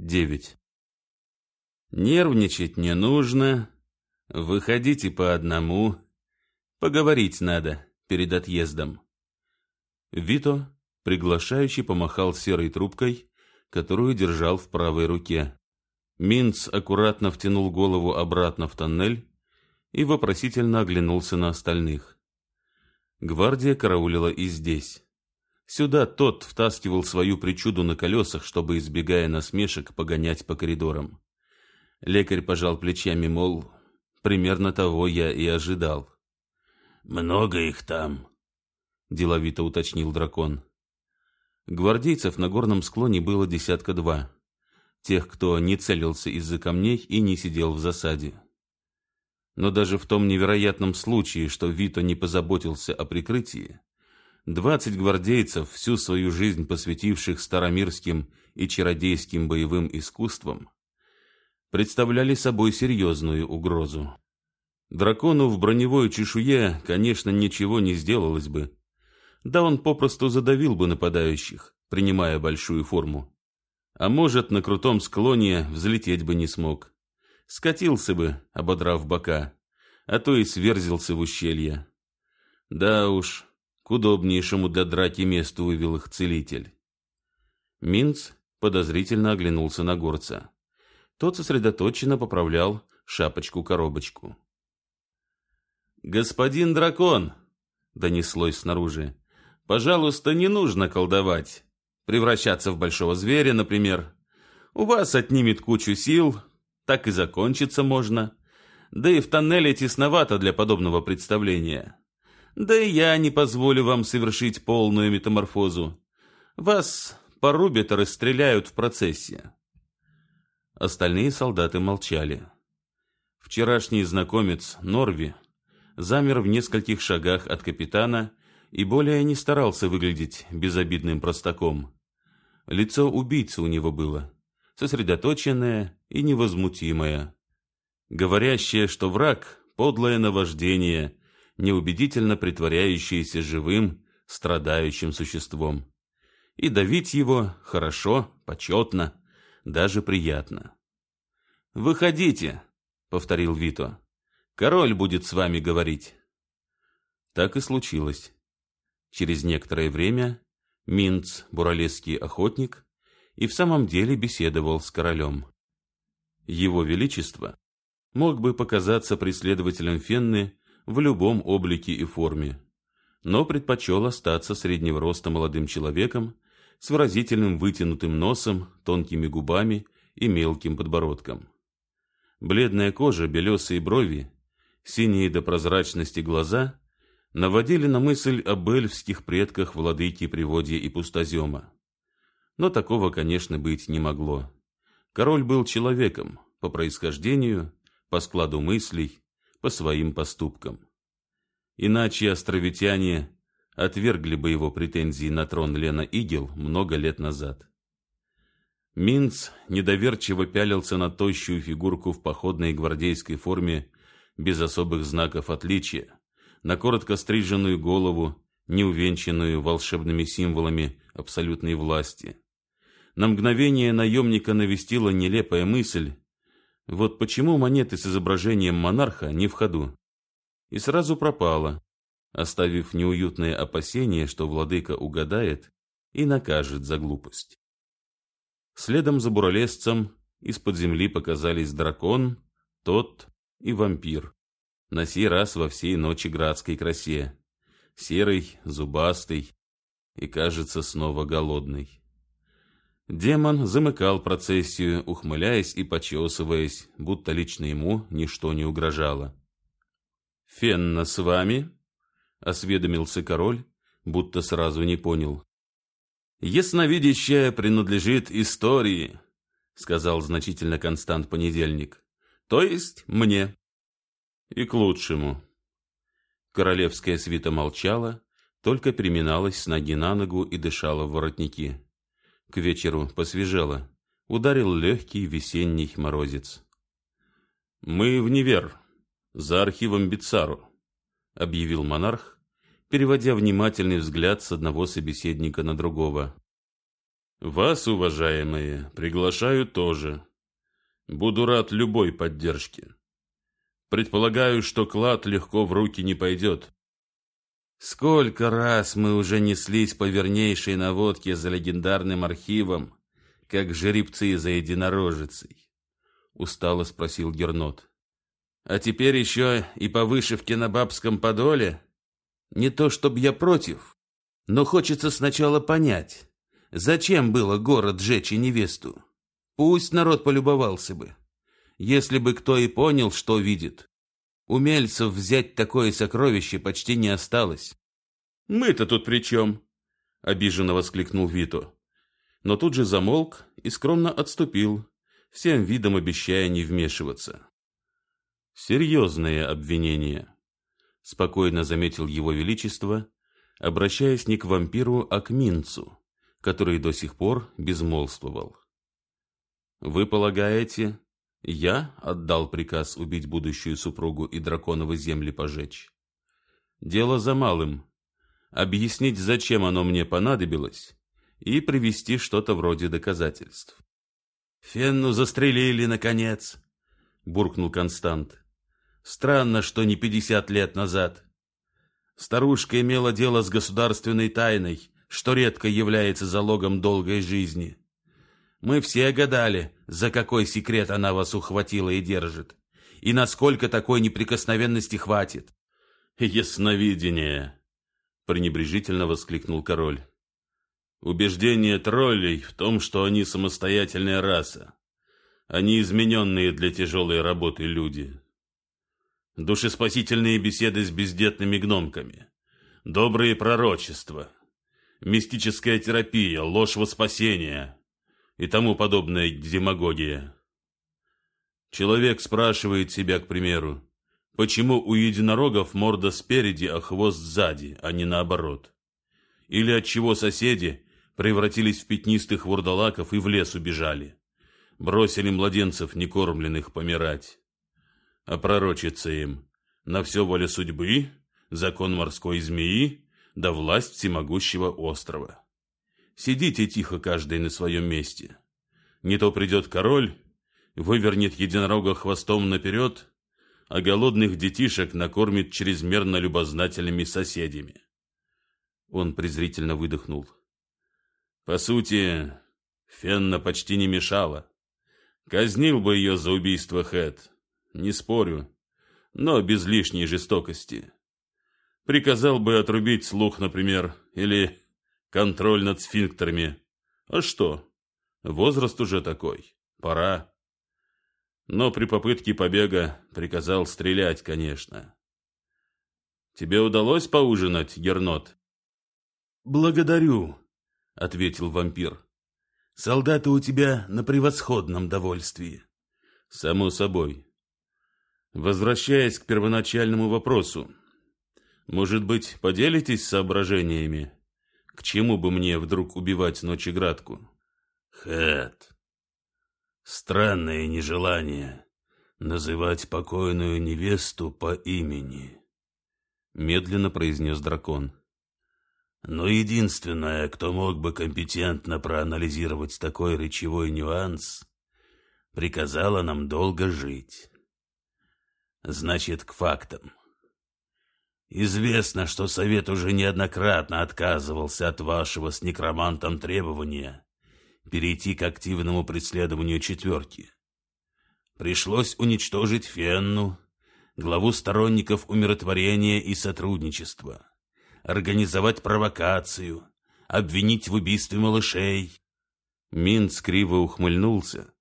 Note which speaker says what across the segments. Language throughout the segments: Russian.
Speaker 1: 9. Нервничать не нужно. Выходите по одному. Поговорить надо перед отъездом. Вито, приглашающий, помахал серой трубкой, которую держал в правой руке. Минц аккуратно втянул голову обратно в тоннель и вопросительно оглянулся на остальных. Гвардия караулила и здесь. Сюда тот втаскивал свою причуду на колесах, чтобы, избегая насмешек, погонять по коридорам. Лекарь пожал плечами, мол, примерно того я и ожидал.
Speaker 2: «Много их там», —
Speaker 1: деловито уточнил дракон. Гвардейцев на горном склоне было десятка два. Тех, кто не целился из-за камней и не сидел в засаде. Но даже в том невероятном случае, что Вито не позаботился о прикрытии, Двадцать гвардейцев, всю свою жизнь посвятивших старомирским и чародейским боевым искусствам, представляли собой серьезную угрозу. Дракону в броневой чешуе, конечно, ничего не сделалось бы. Да он попросту задавил бы нападающих, принимая большую форму. А может, на крутом склоне взлететь бы не смог. Скатился бы, ободрав бока, а то и сверзился в ущелье. Да уж, удобнейшему для драки месту вывел их целитель. Минц подозрительно оглянулся на горца. Тот сосредоточенно поправлял шапочку-коробочку. «Господин дракон!» — донеслось снаружи. «Пожалуйста, не нужно колдовать. Превращаться в большого зверя, например. У вас отнимет кучу сил, так и закончиться можно. Да и в тоннеле тесновато для подобного представления. Да и я не позволю вам совершить полную метаморфозу. Вас порубят и расстреляют в процессе. Остальные солдаты молчали. Вчерашний знакомец Норви замер в нескольких шагах от капитана и более не старался выглядеть безобидным простаком. Лицо убийцы у него было, сосредоточенное и невозмутимое, говорящее, что враг — подлое наваждение — неубедительно притворяющееся живым, страдающим существом. И давить его хорошо, почетно, даже приятно. «Выходите», — повторил Вито. «Король будет с вами говорить». Так и случилось. Через некоторое время Минц, буралесский охотник, и в самом деле беседовал с королем. Его Величество мог бы показаться преследователем Фенны в любом облике и форме, но предпочел остаться среднего роста молодым человеком с выразительным вытянутым носом, тонкими губами и мелким подбородком. Бледная кожа, белесые брови, синие до прозрачности глаза наводили на мысль об эльфских предках владыки Приводья и Пустозема. Но такого, конечно, быть не могло. Король был человеком по происхождению, по складу мыслей, по своим поступкам. Иначе островитяне отвергли бы его претензии на трон Лена Игел много лет назад. Минц недоверчиво пялился на тощую фигурку в походной гвардейской форме без особых знаков отличия, на коротко стриженную голову, неувенчанную волшебными символами абсолютной власти. На мгновение наемника навестила нелепая мысль, вот почему монеты с изображением монарха не в ходу. И сразу пропала, оставив неуютное опасение, что владыка угадает и накажет за глупость. Следом за буралесцем из-под земли показались дракон, тот и вампир. На сей раз во всей ночи градской красе. Серый, зубастый и, кажется, снова голодный. Демон замыкал процессию, ухмыляясь и почесываясь, будто лично ему ничто не угрожало. «Фенна с вами?» — осведомился король, будто сразу не понял. «Ясновидящая принадлежит истории», — сказал значительно Констант Понедельник. «То есть мне». «И к лучшему». Королевская свита молчала, только переминалась с ноги на ногу и дышала в воротники. К вечеру посвежело. Ударил легкий весенний морозец. «Мы в Невер, за архивом Бицару», — объявил монарх, переводя внимательный взгляд с одного собеседника на другого. Вас, уважаемые, приглашаю тоже. Буду рад любой поддержке. Предполагаю, что клад легко в руки не пойдет. Сколько раз мы уже неслись по вернейшей наводке за легендарным архивом, как жеребцы за единорожицей? Устало спросил Гернот. А теперь еще и по вышивке на бабском подоле? Не то чтобы я против, но хочется сначала понять, зачем было город жечь и невесту? Пусть народ полюбовался бы. Если бы кто и понял, что видит, Умельцев взять такое сокровище почти не осталось. «Мы-то тут при чем?» — обиженно воскликнул Вито. Но тут же замолк и скромно отступил, всем видом обещая не вмешиваться. «Серьезные обвинения», — спокойно заметил его величество, обращаясь не к вампиру, а к Минцу, который до сих пор безмолвствовал. «Вы полагаете, я отдал приказ убить будущую супругу и драконовы земли пожечь. Дело за малым. Объяснить, зачем оно мне понадобилось, и привести что-то вроде доказательств. «Фенну застрелили, наконец!» — буркнул Констант. «Странно, что не пятьдесят лет назад. Старушка имела дело с государственной тайной, что редко является залогом долгой жизни. Мы все гадали, за какой секрет она вас ухватила и держит, и насколько такой неприкосновенности хватит. Ясновидение, пренебрежительно воскликнул король. Убеждение троллей в том, что они самостоятельная раса, они измененные для тяжелой работы люди. Душеспасительные беседы с бездетными гномками, добрые пророчества, мистическая терапия, ложь во спасение — и тому подобная демагогия. Человек спрашивает себя, к примеру, почему у единорогов морда спереди, а хвост сзади, а не наоборот? Или отчего соседи превратились в пятнистых вурдалаков и в лес убежали? Бросили младенцев некормленных помирать. А пророчится им на все воля судьбы, закон морской змеи, да власть всемогущего острова. Сидите тихо каждый на своем месте. Не то придет король, вывернет единорога хвостом наперед, а голодных детишек накормит чрезмерно любознательными соседями. Он презрительно выдохнул. По сути, Фенна почти не мешала. Казнил бы ее за убийство Хэт, не спорю, но без лишней жестокости. Приказал бы отрубить слух, например, или контроль над сфинктерами. А что? Возраст уже такой. Пора. Но при попытке побега приказал стрелять, конечно. Тебе удалось поужинать, Гернот? Благодарю, ответил вампир. Солдаты у тебя на превосходном довольствии. Само собой. Возвращаясь к первоначальному вопросу, может быть, поделитесь соображениями? К чему бы мне вдруг убивать Ночеградку?
Speaker 2: Хэт. Странное нежелание называть покойную невесту по имени, медленно произнес дракон. Но единственное, кто мог бы компетентно проанализировать такой речевой нюанс, приказала нам долго жить. Значит, к фактам. Известно, что Совет уже неоднократно отказывался от вашего с некромантом требования перейти к активному преследованию четверки. Пришлось уничтожить Фенну, главу сторонников умиротворения и сотрудничества, организовать провокацию, обвинить в убийстве малышей.
Speaker 1: Минц криво ухмыльнулся,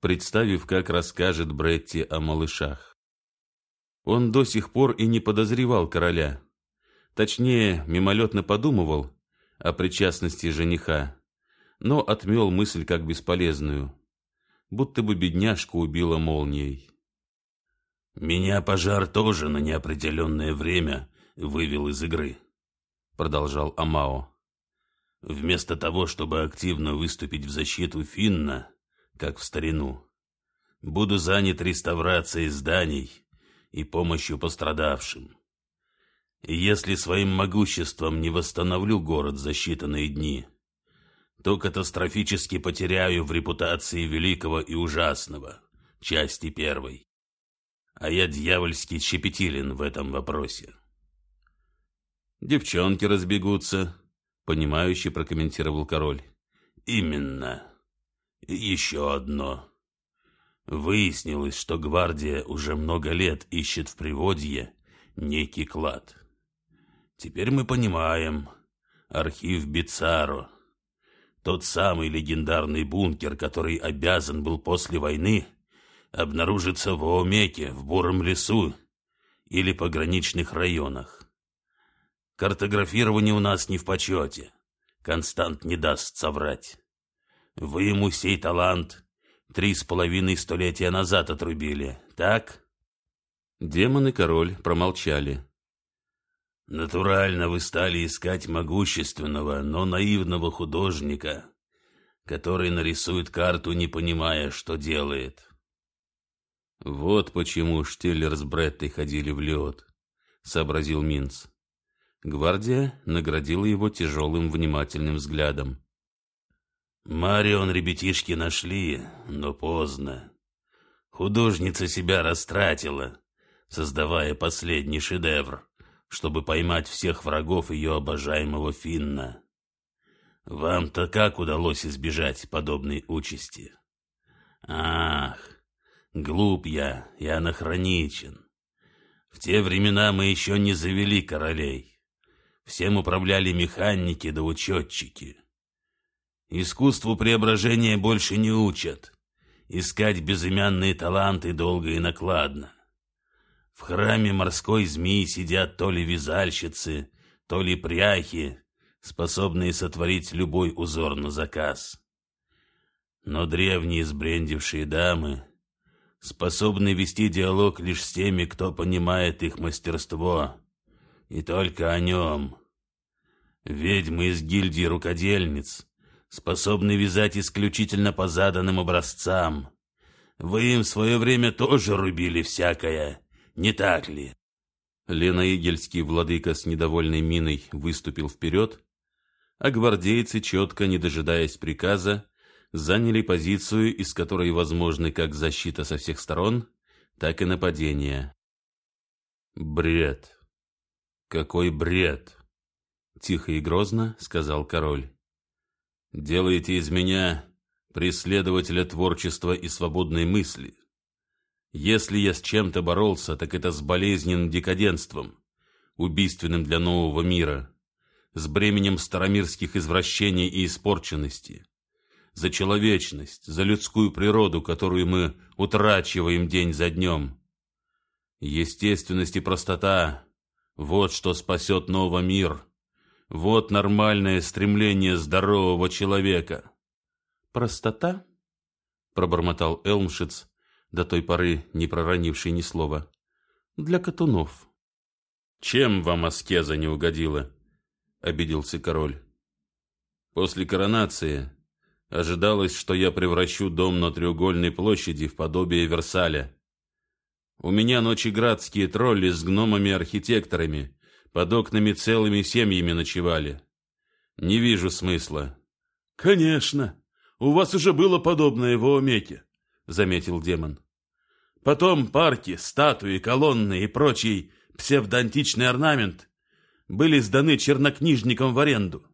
Speaker 1: представив, как расскажет Бретти о малышах. Он до сих пор и не подозревал короля. Точнее, мимолетно подумывал о причастности жениха, но отмел мысль как бесполезную, будто бы бедняжку убила молнией.
Speaker 2: «Меня пожар тоже на неопределенное время вывел из игры», — продолжал Амао. «Вместо того, чтобы активно выступить в защиту Финна, как в старину, буду занят реставрацией зданий и помощью пострадавшим. Если своим могуществом не восстановлю город за считанные дни, то катастрофически потеряю в репутации великого и ужасного, части первой. А я дьявольски щепетилен в этом вопросе.
Speaker 1: Девчонки разбегутся, понимающе прокомментировал король.
Speaker 2: Именно. Еще одно. Выяснилось, что гвардия уже много лет ищет в Приводье некий клад. Теперь мы понимаем. Архив Бицаро. Тот самый легендарный бункер, который обязан был после войны обнаружиться в Оомеке, в Буром лесу или пограничных районах. Картографирование у нас не в почете. Констант не даст соврать. Вы ему сей талант три с половиной столетия назад отрубили, так?
Speaker 1: Демон и король промолчали.
Speaker 2: Натурально вы стали искать могущественного, но наивного художника, который нарисует карту, не понимая, что делает.
Speaker 1: Вот почему Штеллер с Бреттой ходили в лед, сообразил Минц. Гвардия наградила его тяжелым внимательным взглядом.
Speaker 2: Марион ребятишки нашли, но поздно. Художница себя растратила, создавая последний шедевр, чтобы поймать всех врагов ее обожаемого Финна. Вам-то как удалось избежать подобной участи? Ах, глуп я и анахроничен. В те времена мы еще не завели королей. Всем управляли механики да учетчики. Искусству преображения больше не учат. Искать безымянные таланты долго и накладно. В храме морской змеи сидят то ли вязальщицы, то ли пряхи, способные сотворить любой узор на заказ. Но древние сбрендившие дамы способны вести диалог лишь с теми, кто понимает их мастерство, и только о нем. Ведьмы из гильдии рукодельниц — способны вязать исключительно по заданным образцам. Вы им в свое время тоже рубили всякое, не так ли?»
Speaker 1: Лена Игельский, владыка с недовольной миной, выступил вперед, а гвардейцы, четко не дожидаясь приказа, заняли позицию, из которой возможны как защита со всех сторон, так и нападение.
Speaker 2: «Бред! Какой бред!»
Speaker 1: — тихо и грозно сказал король.
Speaker 2: Делаете из меня преследователя творчества и свободной мысли. Если я с чем-то боролся, так это с болезненным декаденством, убийственным для нового мира, с бременем старомирских извращений и испорченности, за человечность, за людскую природу, которую мы утрачиваем день за днем. Естественность и простота — вот что спасет новый мир — вот нормальное стремление здорового человека.
Speaker 1: Простота? Пробормотал Элмшиц, до той поры не проронивший ни слова. Для катунов.
Speaker 2: Чем вам аскеза не угодила? Обиделся король. После коронации ожидалось, что я превращу дом на треугольной площади в подобие Версаля. У меня ночеградские тролли с гномами-архитекторами под окнами целыми семьями ночевали. Не вижу смысла.
Speaker 3: — Конечно, у вас уже было подобное в Оомеке, — заметил демон. Потом парки, статуи, колонны и прочий псевдоантичный орнамент были сданы чернокнижникам в аренду.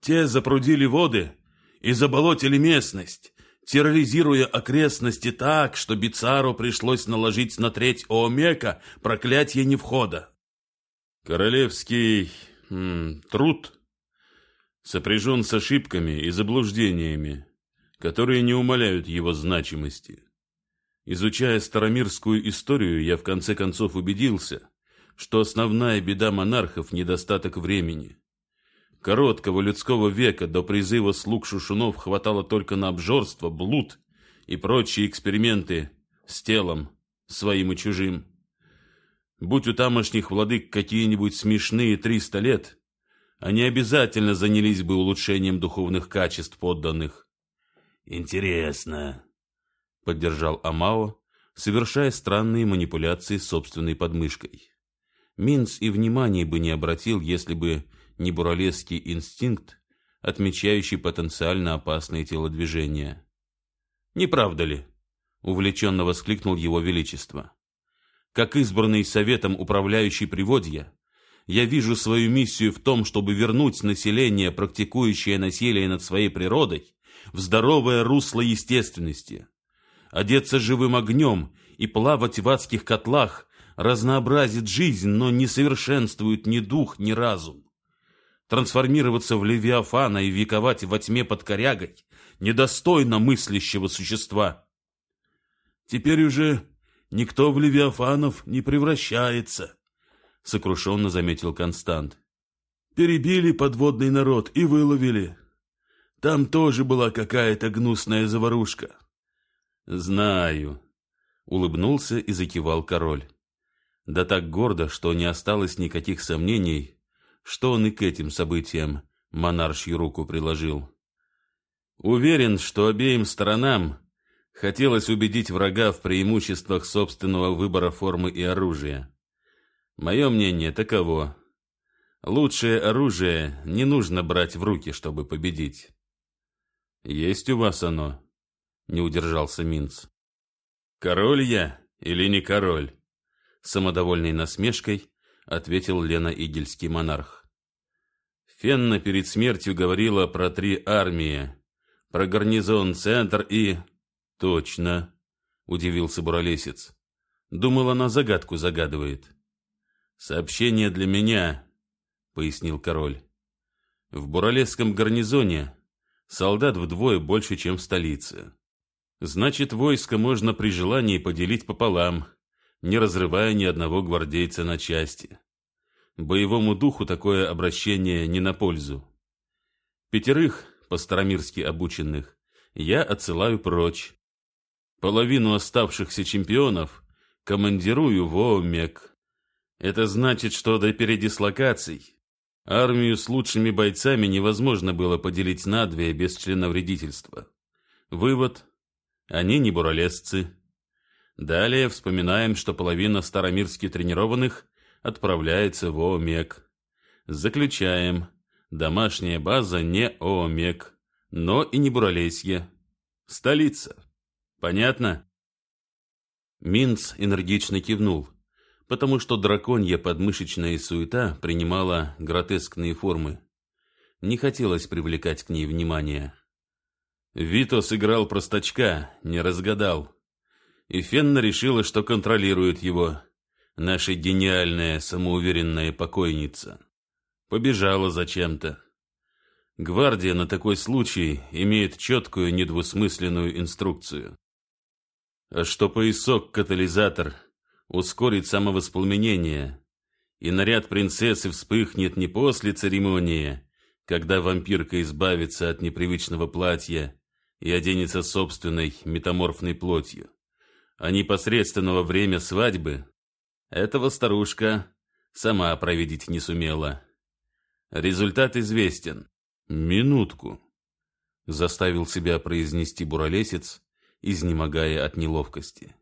Speaker 3: Те запрудили воды и заболотили местность, терроризируя окрестности так, что Бицару пришлось наложить на треть Оомека проклятие невхода.
Speaker 2: Королевский м, труд сопряжен с ошибками и заблуждениями, которые не умаляют его значимости. Изучая старомирскую историю, я в конце концов убедился, что основная беда монархов – недостаток времени. Короткого людского века до призыва слуг шушунов хватало только на обжорство, блуд и прочие эксперименты с телом, своим и чужим. Будь у тамошних владык какие-нибудь смешные триста лет, они обязательно занялись бы улучшением духовных качеств подданных.
Speaker 1: Интересно, поддержал Амао, совершая странные манипуляции с собственной подмышкой. Минц и внимания бы не обратил, если бы не буралесский инстинкт, отмечающий потенциально опасные телодвижения. «Не правда ли?» — увлеченно воскликнул его величество. «Как избранный советом управляющий приводья, я вижу свою миссию в том, чтобы вернуть население, практикующее насилие над своей природой, в здоровое русло естественности. Одеться живым огнем и плавать в адских котлах разнообразит жизнь, но не совершенствует ни дух, ни разум. Трансформироваться в Левиафана и вековать во тьме под корягой недостойно мыслящего существа.
Speaker 3: Теперь уже никто в Левиафанов не превращается, сокрушенно заметил Констант. Перебили подводный народ и выловили. Там тоже была какая-то гнусная заварушка.
Speaker 1: Знаю, улыбнулся и закивал король да так гордо, что не осталось никаких сомнений, что он и к этим событиям монаршью руку приложил. Уверен, что обеим сторонам хотелось убедить врага в преимуществах собственного выбора формы и оружия. Мое мнение таково. Лучшее оружие не нужно брать в руки, чтобы победить. Есть у вас оно? Не удержался Минц. Король я или не король? самодовольной насмешкой ответил Лена Игельский монарх. Фенна перед смертью говорила про три армии, про гарнизон-центр и... Точно, удивился Буролесец. Думал, она загадку загадывает. Сообщение для меня, пояснил король. В Буралесском гарнизоне солдат вдвое больше, чем в столице. Значит, войско можно при желании поделить пополам, не разрывая ни одного гвардейца на части. Боевому духу такое обращение не на пользу. Пятерых, по-старомирски обученных, я отсылаю прочь. Половину оставшихся чемпионов командирую в Омек. Это значит, что до передислокаций армию с лучшими бойцами невозможно было поделить на две без членовредительства. Вывод – они не буралесцы. Далее вспоминаем, что половина старомирски тренированных отправляется в ОМЕК. Заключаем. Домашняя база не ОМЕК, но и не Буралесье. Столица. Понятно? Минц энергично кивнул, потому что драконья подмышечная суета принимала гротескные формы. Не хотелось привлекать к ней внимание. Вито сыграл простачка, не разгадал и Фенна решила, что контролирует его. Наша гениальная, самоуверенная покойница. Побежала зачем-то. Гвардия на такой случай имеет четкую, недвусмысленную инструкцию. Что поясок-катализатор ускорит самовоспламенение, и наряд принцессы вспыхнет не после церемонии, когда вампирка избавится от непривычного платья и оденется собственной метаморфной плотью а непосредственно во время свадьбы, этого старушка сама провидеть не сумела. Результат известен. Минутку. Заставил себя произнести буролесец, изнемогая от неловкости.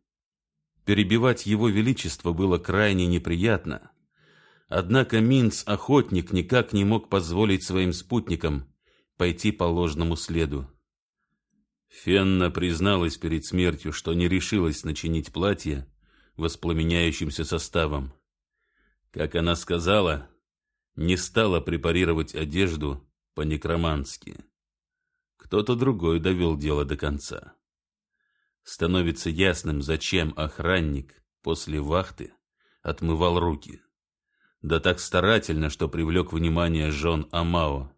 Speaker 1: Перебивать его величество было крайне неприятно. Однако Минц-охотник никак не мог позволить своим спутникам пойти по ложному следу. Фенна призналась перед смертью, что не решилась начинить платье воспламеняющимся составом. Как она сказала, не стала препарировать одежду по-некромански. Кто-то другой довел дело до конца. Становится ясным, зачем охранник после вахты отмывал руки. Да так старательно, что привлек внимание жен Амао.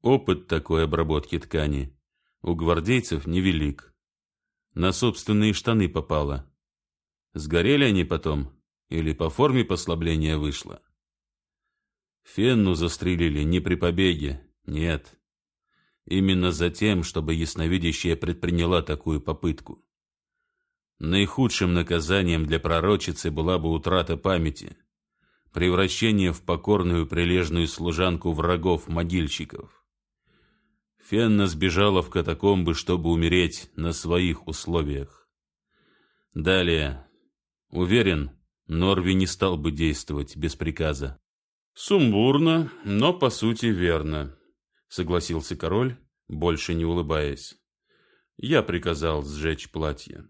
Speaker 1: Опыт такой обработки ткани у гвардейцев невелик. На собственные штаны попало. Сгорели они потом или по форме послабления вышло? Фенну застрелили не при побеге, нет. Именно за тем, чтобы ясновидящая предприняла такую попытку. Наихудшим наказанием для пророчицы была бы утрата памяти, превращение в покорную прилежную служанку врагов-могильщиков. Фенна сбежала в катакомбы, чтобы умереть на своих условиях. Далее. Уверен, Норви не стал бы действовать без приказа. Сумбурно, но по сути верно. Согласился король, больше не улыбаясь. Я приказал сжечь платье.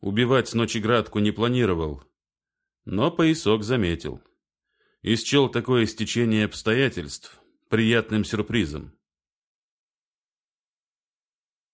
Speaker 1: Убивать Ночеградку не планировал, но поясок заметил. И счел такое стечение обстоятельств приятным сюрпризом.